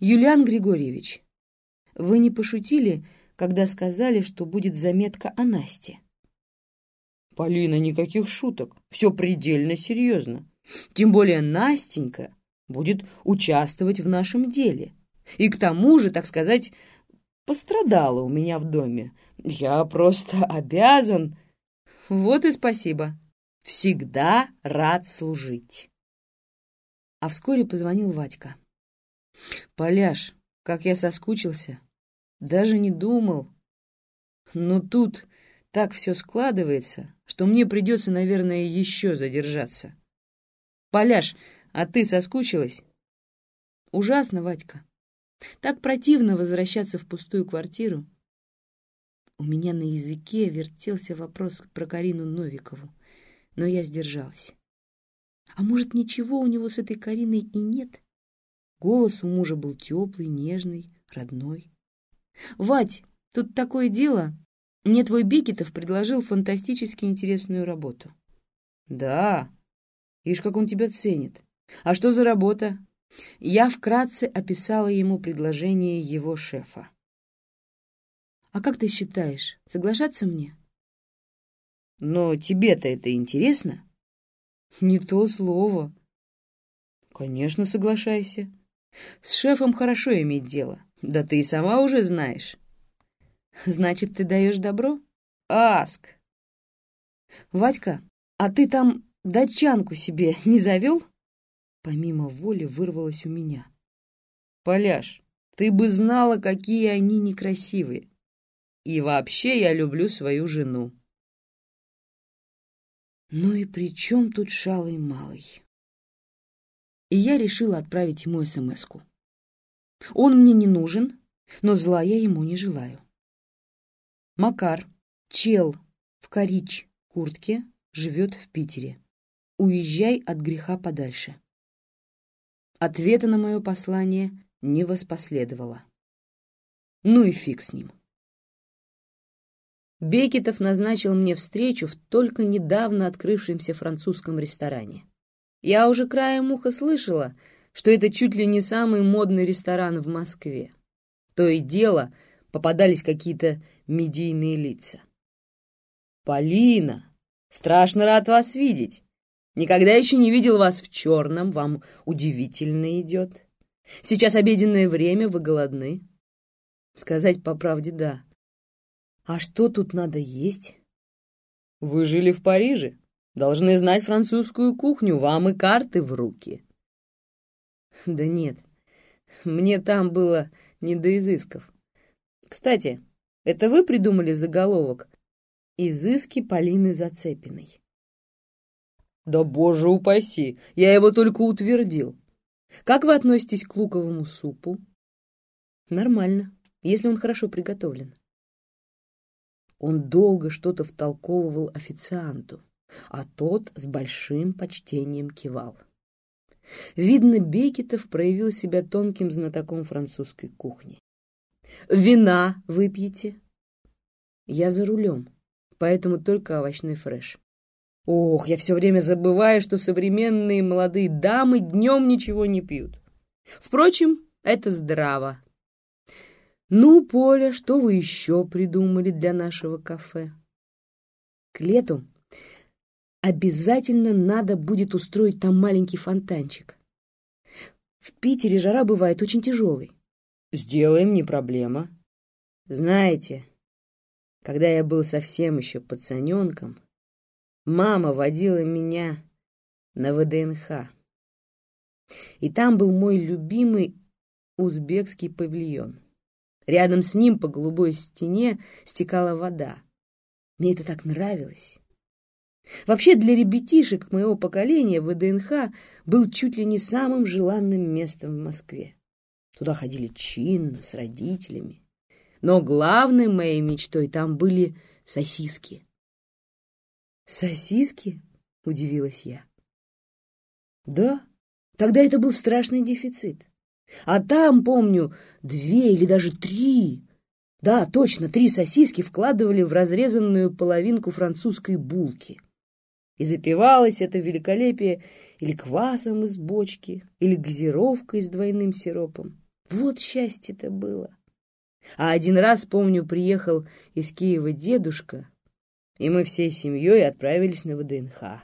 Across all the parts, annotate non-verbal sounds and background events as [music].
Юлиан Григорьевич, вы не пошутили, когда сказали, что будет заметка о Насте? Полина, никаких шуток. Все предельно серьезно. Тем более Настенька будет участвовать в нашем деле. И к тому же, так сказать, пострадала у меня в доме. Я просто обязан... Вот и спасибо. Всегда рад служить. А вскоре позвонил Вадька. Поляш, как я соскучился. Даже не думал. Но тут так все складывается, что мне придется, наверное, еще задержаться. Поляш, а ты соскучилась? Ужасно, Вадька. Так противно возвращаться в пустую квартиру. У меня на языке вертелся вопрос про Карину Новикову, но я сдержалась. А может, ничего у него с этой Кариной и нет? Голос у мужа был теплый, нежный, родной. «Вать, тут такое дело. Мне твой Бекетов предложил фантастически интересную работу». «Да? Ишь, как он тебя ценит. А что за работа?» Я вкратце описала ему предложение его шефа. «А как ты считаешь, соглашаться мне?» «Но тебе-то это интересно?» «Не то слово». «Конечно, соглашайся. С шефом хорошо иметь дело. Да ты и сама уже знаешь». «Значит, ты даешь добро?» «Аск!» «Вадька, а ты там датчанку себе [laughs] не завел?» помимо воли вырвалось у меня. «Поляш, ты бы знала, какие они некрасивые. И вообще я люблю свою жену». Ну и при чем тут шалый малый? И я решила отправить ему смс-ку. Он мне не нужен, но зла я ему не желаю. Макар, чел в корич куртке, живет в Питере. Уезжай от греха подальше. Ответа на мое послание не воспоследовало. Ну и фиг с ним. Бекетов назначил мне встречу в только недавно открывшемся французском ресторане. Я уже краем уха слышала, что это чуть ли не самый модный ресторан в Москве. То и дело попадались какие-то медийные лица. «Полина, страшно рад вас видеть. Никогда еще не видел вас в черном, вам удивительно идет. Сейчас обеденное время, вы голодны? Сказать по правде, да. А что тут надо есть? Вы жили в Париже, должны знать французскую кухню, вам и карты в руки. Да нет, мне там было не до изысков. Кстати, это вы придумали заголовок «Изыски Полины Зацепиной»? Да боже упаси, я его только утвердил. Как вы относитесь к луковому супу? Нормально, если он хорошо приготовлен. Он долго что-то втолковывал официанту, а тот с большим почтением кивал. Видно, Бекетов проявил себя тонким знатоком французской кухни. «Вина выпьете?» «Я за рулем, поэтому только овощной фреш». Ох, я все время забываю, что современные молодые дамы днем ничего не пьют. Впрочем, это здраво. Ну, Поля, что вы еще придумали для нашего кафе? К лету обязательно надо будет устроить там маленький фонтанчик. В Питере жара бывает очень тяжелой. Сделаем, не проблема. Знаете, когда я был совсем еще пацаненком, Мама водила меня на ВДНХ. И там был мой любимый узбекский павильон. Рядом с ним по голубой стене стекала вода. Мне это так нравилось. Вообще для ребятишек моего поколения ВДНХ был чуть ли не самым желанным местом в Москве. Туда ходили чинно, с родителями. Но главной моей мечтой там были сосиски. «Сосиски?» — удивилась я. «Да, тогда это был страшный дефицит. А там, помню, две или даже три. Да, точно, три сосиски вкладывали в разрезанную половинку французской булки. И запивалось это великолепие или квасом из бочки, или газировкой с двойным сиропом. Вот счастье-то было. А один раз, помню, приехал из Киева дедушка, и мы всей семьей отправились на ВДНХ.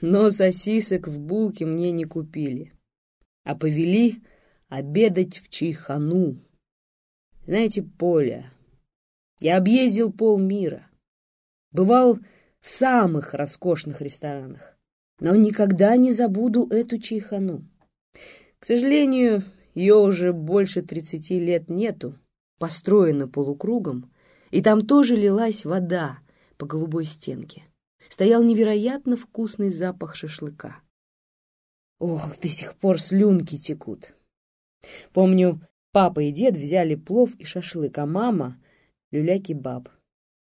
Но сосисок в булке мне не купили, а повели обедать в Чайхану. Знаете, Поля, я объездил полмира, бывал в самых роскошных ресторанах, но никогда не забуду эту Чайхану. К сожалению, ее уже больше тридцати лет нету, построена полукругом, и там тоже лилась вода по голубой стенке. Стоял невероятно вкусный запах шашлыка. Ох, до сих пор слюнки текут. Помню, папа и дед взяли плов и шашлык, а мама — люля-кебаб.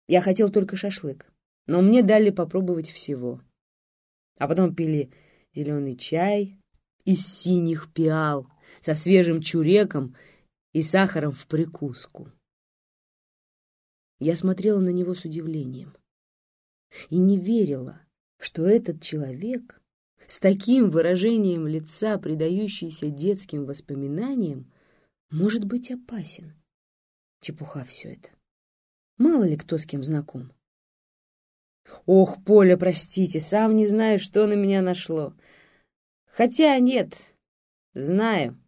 Я хотел только шашлык, но мне дали попробовать всего. А потом пили зеленый чай из синих пиал со свежим чуреком и сахаром в прикуску. Я смотрела на него с удивлением и не верила, что этот человек с таким выражением лица, предающийся детским воспоминаниям, может быть опасен. Чепуха все это. Мало ли кто с кем знаком. Ох, Поля, простите, сам не знаю, что на меня нашло. Хотя нет, знаю.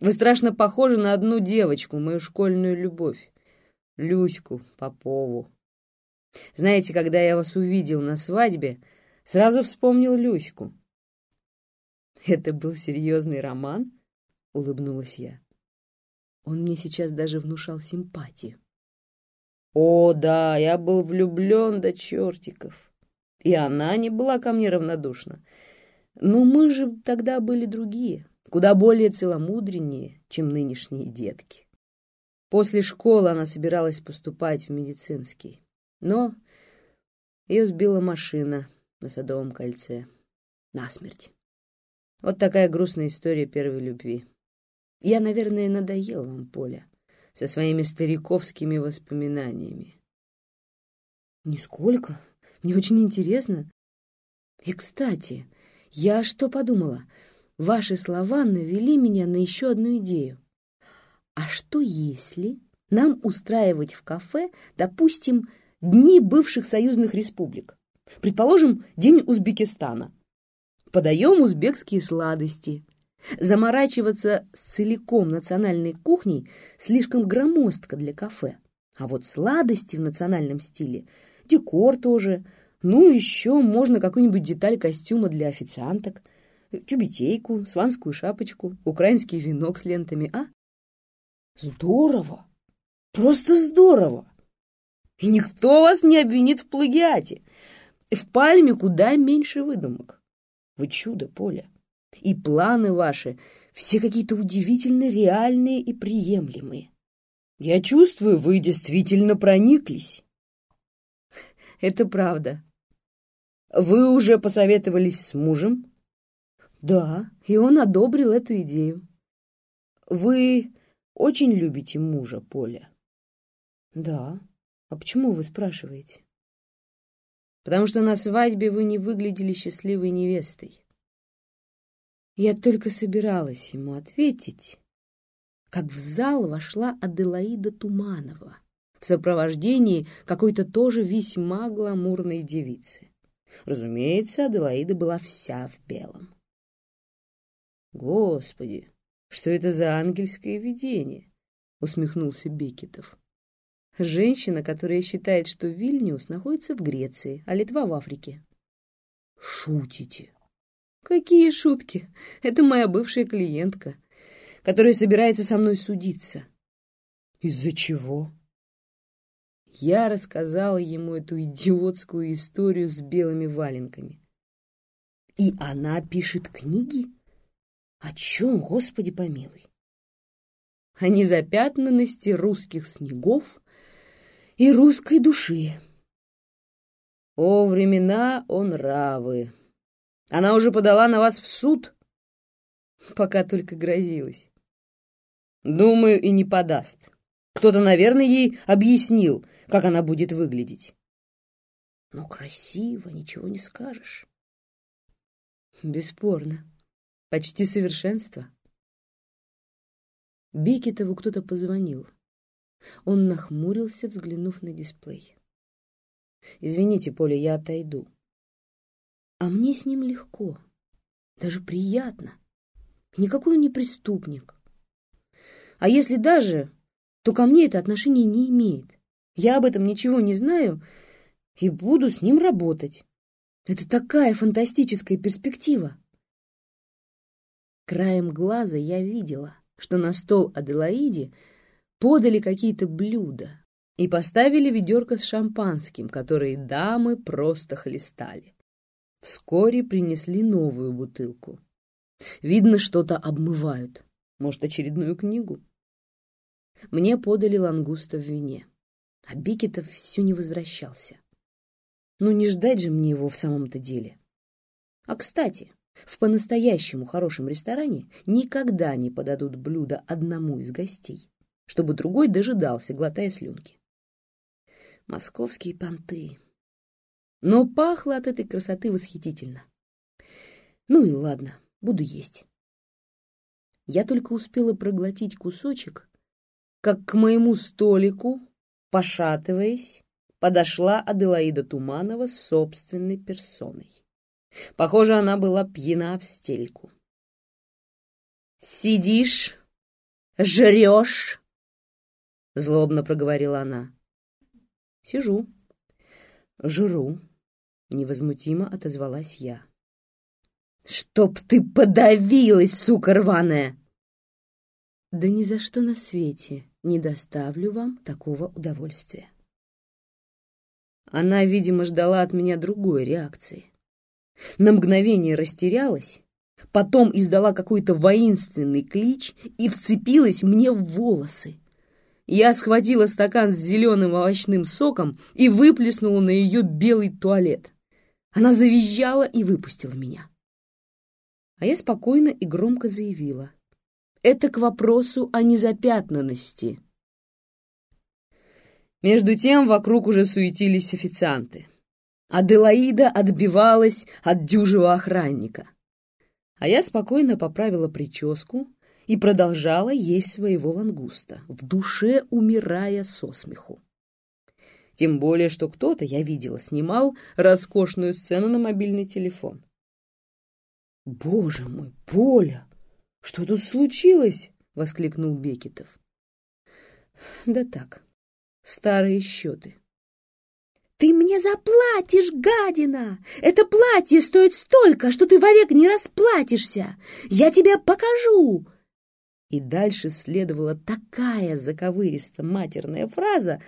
Вы страшно похожи на одну девочку, мою школьную любовь, Люську Попову. Знаете, когда я вас увидел на свадьбе, сразу вспомнил Люську. Это был серьезный роман? Улыбнулась я. Он мне сейчас даже внушал симпатию. О, да, я был влюблен до чертиков. И она не была ко мне равнодушна. Но мы же тогда были другие куда более целомудреннее, чем нынешние детки. После школы она собиралась поступать в медицинский, но ее сбила машина на Садовом кольце. Насмерть. Вот такая грустная история первой любви. Я, наверное, надоел вам, Поля, со своими стариковскими воспоминаниями. Нисколько. Мне очень интересно. И, кстати, я что подумала — Ваши слова навели меня на еще одну идею. А что если нам устраивать в кафе, допустим, дни бывших союзных республик? Предположим, день Узбекистана. Подаем узбекские сладости. Заморачиваться с целиком национальной кухней слишком громоздко для кафе. А вот сладости в национальном стиле, декор тоже, ну еще можно какую-нибудь деталь костюма для официанток – тюбетейку, сванскую шапочку, украинский венок с лентами, а? Здорово! Просто здорово! И никто вас не обвинит в плагиате. В пальме куда меньше выдумок. Вы чудо, Поля. И планы ваши все какие-то удивительно реальные и приемлемые. Я чувствую, вы действительно прониклись. Это правда. Вы уже посоветовались с мужем? Да, и он одобрил эту идею. Вы очень любите мужа, Поля? Да. А почему вы спрашиваете? Потому что на свадьбе вы не выглядели счастливой невестой. Я только собиралась ему ответить, как в зал вошла Аделаида Туманова в сопровождении какой-то тоже весьма гламурной девицы. Разумеется, Аделаида была вся в белом. «Господи, что это за ангельское видение?» — усмехнулся Бекетов. «Женщина, которая считает, что Вильнюс находится в Греции, а Литва в Африке». «Шутите?» «Какие шутки? Это моя бывшая клиентка, которая собирается со мной судиться». «Из-за чего?» Я рассказала ему эту идиотскую историю с белыми валенками. «И она пишет книги?» О чем, Господи помилуй? О незапятнанности русских снегов и русской души. О, времена он равы. Она уже подала на вас в суд, пока только грозилась. Думаю, и не подаст. Кто-то, наверное, ей объяснил, как она будет выглядеть. Но красиво, ничего не скажешь. Бесспорно почти совершенство. Бекетову кто-то позвонил. Он нахмурился, взглянув на дисплей. «Извините, Поля, я отойду». А мне с ним легко, даже приятно. Никакой он не преступник. А если даже, то ко мне это отношение не имеет. Я об этом ничего не знаю и буду с ним работать. Это такая фантастическая перспектива. Краем глаза я видела, что на стол Аделаиде подали какие-то блюда и поставили ведерко с шампанским, которые дамы просто хлестали. Вскоре принесли новую бутылку. Видно, что-то обмывают. Может, очередную книгу? Мне подали лангуста в вине, а Бикетов все не возвращался. Ну, не ждать же мне его в самом-то деле. А, кстати, в по-настоящему хорошем ресторане никогда не подадут блюдо одному из гостей, чтобы другой дожидался, глотая слюнки. Московские понты. Но пахло от этой красоты восхитительно. Ну и ладно, буду есть. Я только успела проглотить кусочек, как к моему столику, пошатываясь, подошла Аделаида Туманова собственной персоной. Похоже, она была пьяна в стельку. «Сидишь, жрешь?» — злобно проговорила она. «Сижу, жру», — невозмутимо отозвалась я. «Чтоб ты подавилась, сука рваная!» «Да ни за что на свете не доставлю вам такого удовольствия». Она, видимо, ждала от меня другой реакции. На мгновение растерялась, потом издала какой-то воинственный клич и вцепилась мне в волосы. Я схватила стакан с зеленым овощным соком и выплеснула на ее белый туалет. Она завизжала и выпустила меня. А я спокойно и громко заявила. Это к вопросу о незапятнанности. Между тем вокруг уже суетились официанты. Аделаида отбивалась от дюжего охранника. А я спокойно поправила прическу и продолжала есть своего лангуста, в душе умирая со смеху. Тем более, что кто-то, я видела, снимал роскошную сцену на мобильный телефон. «Боже мой, Поля, что тут случилось?» — воскликнул Бекетов. «Да так, старые счеты». «Ты мне заплатишь, гадина! Это платье стоит столько, что ты вовек не расплатишься! Я тебе покажу!» И дальше следовала такая заковыристо-матерная фраза,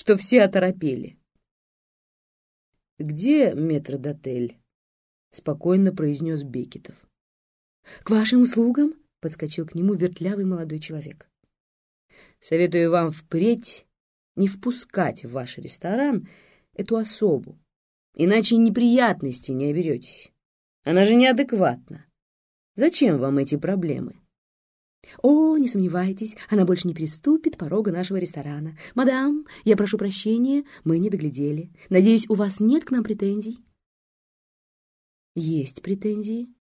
что все оторопели. «Где метрдотель?» — спокойно произнес Бекетов. «К вашим услугам!» — подскочил к нему вертлявый молодой человек. «Советую вам впредь не впускать в ваш ресторан эту особу, иначе неприятностей не оберетесь. Она же неадекватна. Зачем вам эти проблемы?» «О, не сомневайтесь, она больше не переступит порога нашего ресторана. Мадам, я прошу прощения, мы не доглядели. Надеюсь, у вас нет к нам претензий?» «Есть претензии».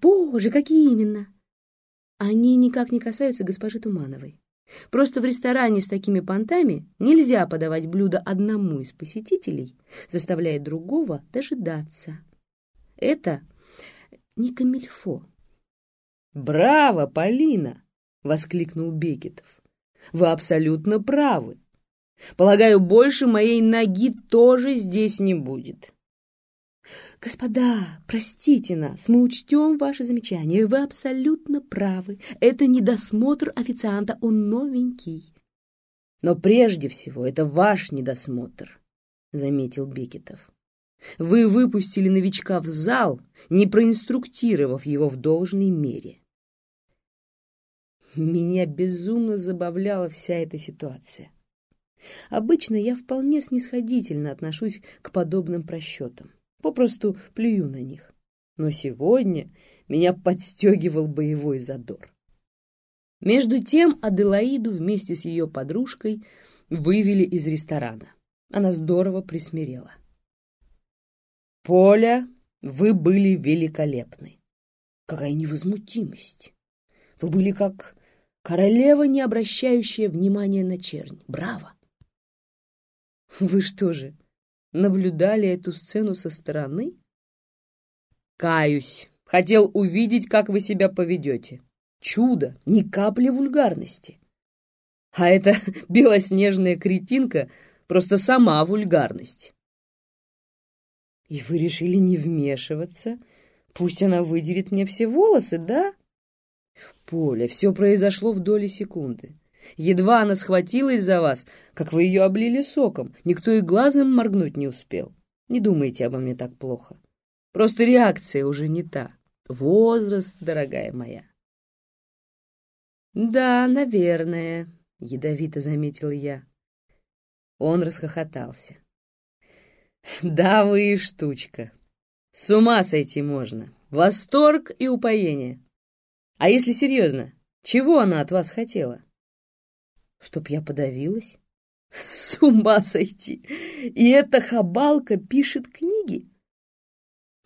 «Боже, какие именно?» «Они никак не касаются госпожи Тумановой. Просто в ресторане с такими понтами нельзя подавать блюдо одному из посетителей, заставляя другого дожидаться. Это не камильфо». «Браво, Полина!» — воскликнул Бекетов. «Вы абсолютно правы. Полагаю, больше моей ноги тоже здесь не будет». «Господа, простите нас, мы учтем ваше замечание. Вы абсолютно правы. Это не досмотр официанта, он новенький». «Но прежде всего это ваш недосмотр», — заметил Бекетов. «Вы выпустили новичка в зал, не проинструктировав его в должной мере». Меня безумно забавляла вся эта ситуация. Обычно я вполне снисходительно отношусь к подобным просчетам, попросту плюю на них. Но сегодня меня подстегивал боевой задор. Между тем Аделаиду вместе с ее подружкой вывели из ресторана. Она здорово присмирела. «Поля, вы были великолепны! Какая невозмутимость! Вы были как Королева, не обращающая внимания на чернь. Браво! [laughs] Вы что же, наблюдали эту сцену со стороны? Каюсь. Хотел увидеть, как вы себя поведете. Чудо, ни капли вульгарности. А эта [laughs] белоснежная кретинка просто сама вульгарность. И вы решили не вмешиваться? Пусть она выдерет мне все волосы, да? Поля, все произошло в доли секунды. Едва она схватилась за вас, как вы ее облили соком. Никто и глазом моргнуть не успел. Не думайте обо мне так плохо. Просто реакция уже не та. Возраст, дорогая моя. Да, наверное, ядовито заметил я. Он расхохотался. Да вы и штучка. С ума сойти можно. Восторг и упоение. А если серьезно, чего она от вас хотела? Чтоб я подавилась? [laughs] С ума сойти! И эта хабалка пишет книги?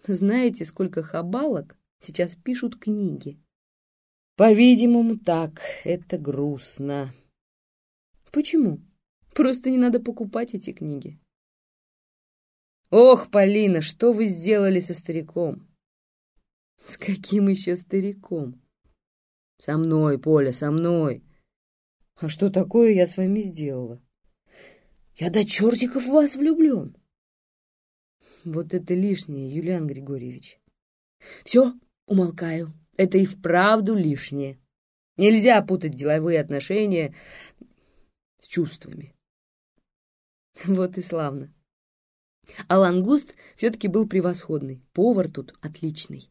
Знаете, сколько хабалок сейчас пишут книги? По-видимому, так. Это грустно. Почему? Просто не надо покупать эти книги. Ох, Полина, что вы сделали со стариком? С каким еще стариком? Со мной, Поля, со мной. А что такое я с вами сделала? Я до чертиков в вас влюблен. Вот это лишнее, Юлиан Григорьевич. Все, умолкаю. Это и вправду лишнее. Нельзя путать деловые отношения с чувствами. Вот и славно. А лангуст все-таки был превосходный. Повар тут отличный.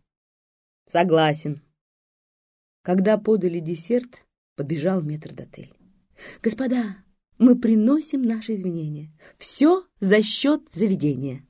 Согласен. Когда подали десерт, подбежал метрдотель. Господа, мы приносим наши извинения. Все за счет заведения.